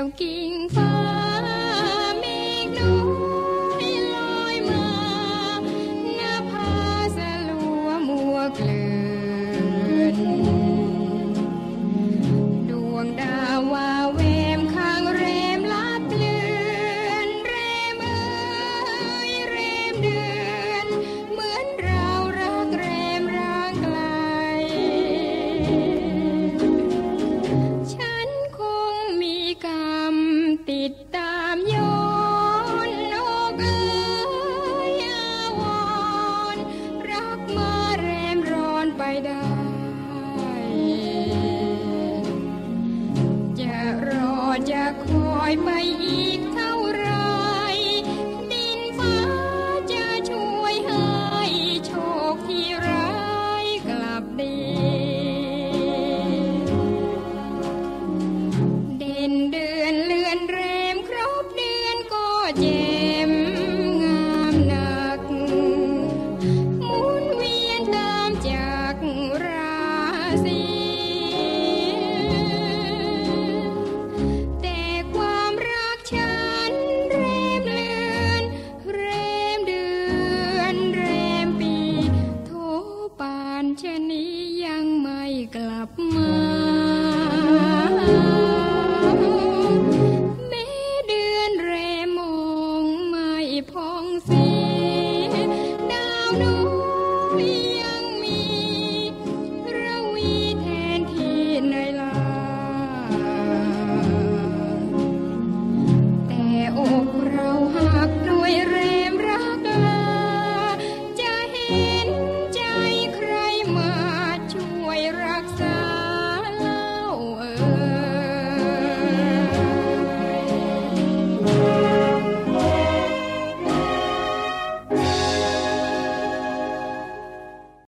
Eu quintal. ไปไปอีกเท่าไร ดินฟ้าจะช่วยให้โชคที่ร้ายกลับดี เดินเดือนเลือนเรมครบเดือนก็เจ็ กลับมา